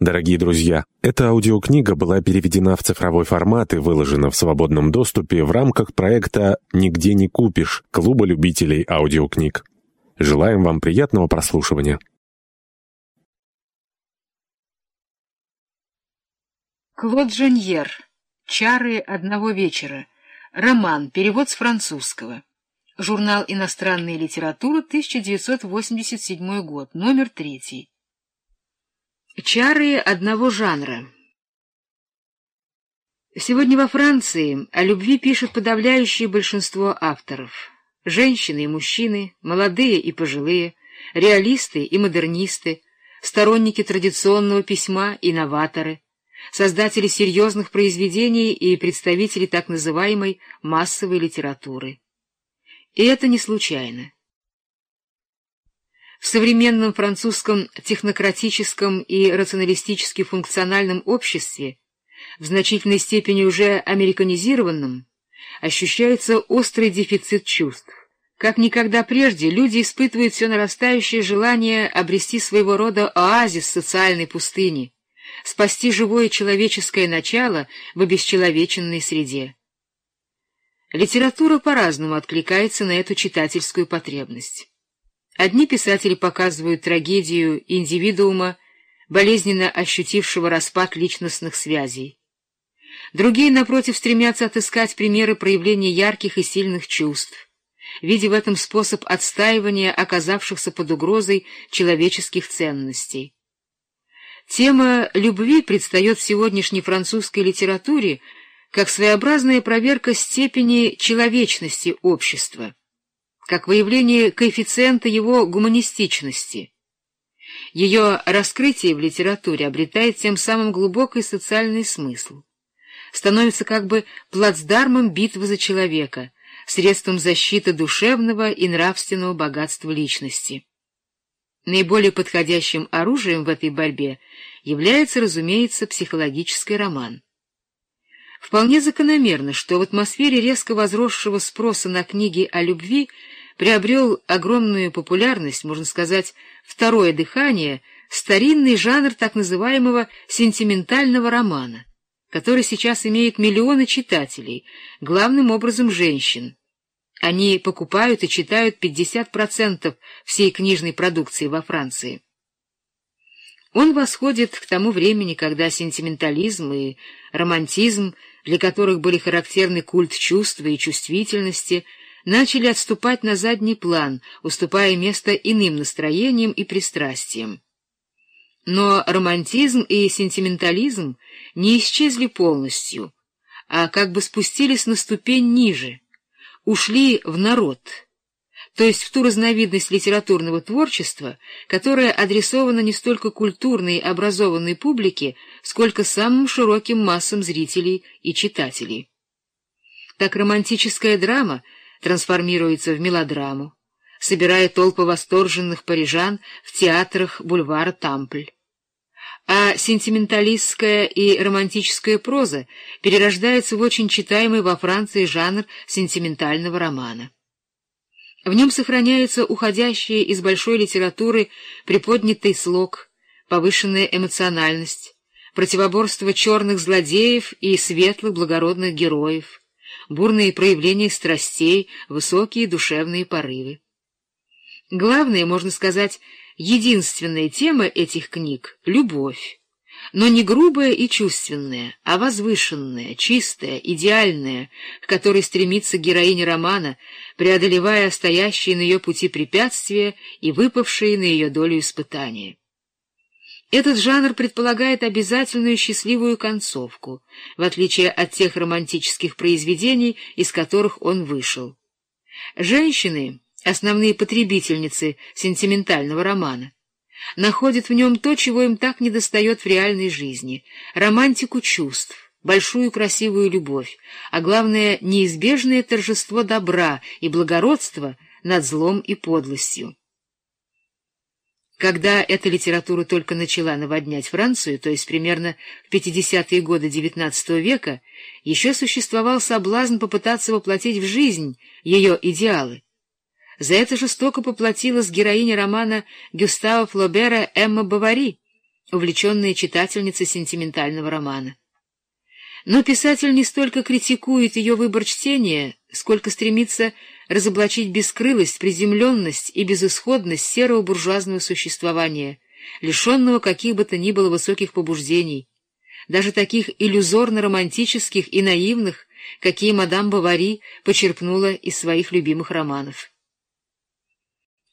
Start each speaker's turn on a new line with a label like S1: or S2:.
S1: Дорогие друзья, эта аудиокнига была переведена в цифровой формат и выложена в свободном доступе в рамках проекта «Нигде не купишь» Клуба любителей аудиокниг. Желаем вам приятного прослушивания.
S2: Клод Жоньер. «Чары одного вечера». Роман. Перевод с французского. Журнал «Иностранная литература», 1987 год. Номер третий. Чары одного жанра. Сегодня во Франции о любви пишет подавляющее большинство авторов. Женщины и мужчины, молодые и пожилые, реалисты и модернисты, сторонники традиционного письма и новаторы, создатели серьезных произведений и представители так называемой массовой литературы. И это не случайно. В современном французском технократическом и рационалистически функциональном обществе, в значительной степени уже американизированном, ощущается острый дефицит чувств. Как никогда прежде люди испытывают все нарастающее желание обрести своего рода оазис социальной пустыни, спасти живое человеческое начало в обесчеловеченной среде. Литература по-разному откликается на эту читательскую потребность. Одни писатели показывают трагедию индивидуума, болезненно ощутившего распад личностных связей. Другие, напротив, стремятся отыскать примеры проявления ярких и сильных чувств, видя в этом способ отстаивания оказавшихся под угрозой человеческих ценностей. Тема любви предстает в сегодняшней французской литературе как своеобразная проверка степени человечности общества как выявление коэффициента его гуманистичности. Ее раскрытие в литературе обретает тем самым глубокий социальный смысл, становится как бы плацдармом битвы за человека, средством защиты душевного и нравственного богатства личности. Наиболее подходящим оружием в этой борьбе является, разумеется, психологический роман. Вполне закономерно, что в атмосфере резко возросшего спроса на книги о любви приобрел огромную популярность, можно сказать, второе дыхание, старинный жанр так называемого сентиментального романа, который сейчас имеет миллионы читателей, главным образом женщин. Они покупают и читают 50% всей книжной продукции во Франции. Он восходит к тому времени, когда сентиментализм и романтизм — для которых были характерны культ чувства и чувствительности, начали отступать на задний план, уступая место иным настроениям и пристрастиям. Но романтизм и сентиментализм не исчезли полностью, а как бы спустились на ступень ниже, ушли в народ — то есть в ту разновидность литературного творчества, которая адресована не столько культурной и образованной публике, сколько самым широким массам зрителей и читателей. Так романтическая драма трансформируется в мелодраму, собирая толпы восторженных парижан в театрах бульвара Тампль. А сентименталистская и романтическая проза перерождается в очень читаемый во Франции жанр сентиментального романа. В нем сохраняется уходящая из большой литературы приподнятый слог, повышенная эмоциональность, противоборство черных злодеев и светлых благородных героев, бурные проявления страстей, высокие душевные порывы. Главная, можно сказать, единственная тема этих книг — любовь но не грубая и чувственная, а возвышенная, чистая, идеальная, к которой стремится героиня романа, преодолевая стоящие на ее пути препятствия и выпавшие на ее долю испытания. Этот жанр предполагает обязательную счастливую концовку, в отличие от тех романтических произведений, из которых он вышел. Женщины — основные потребительницы сентиментального романа находят в нем то, чего им так недостает в реальной жизни — романтику чувств, большую красивую любовь, а главное — неизбежное торжество добра и благородства над злом и подлостью. Когда эта литература только начала наводнять Францию, то есть примерно в 50-е годы XIX века, еще существовал соблазн попытаться воплотить в жизнь ее идеалы. За это жестоко поплатилась героиня романа Гюстава Флобера Эмма Бавари, увлеченная читательница сентиментального романа. Но писатель не столько критикует ее выбор чтения, сколько стремится разоблачить бескрылость, приземленность и безысходность серого буржуазного существования, лишенного каких бы то ни было высоких побуждений, даже таких иллюзорно-романтических и наивных, какие мадам Бавари почерпнула из своих любимых романов.